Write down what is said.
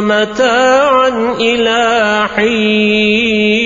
ومتاعا إلى حين.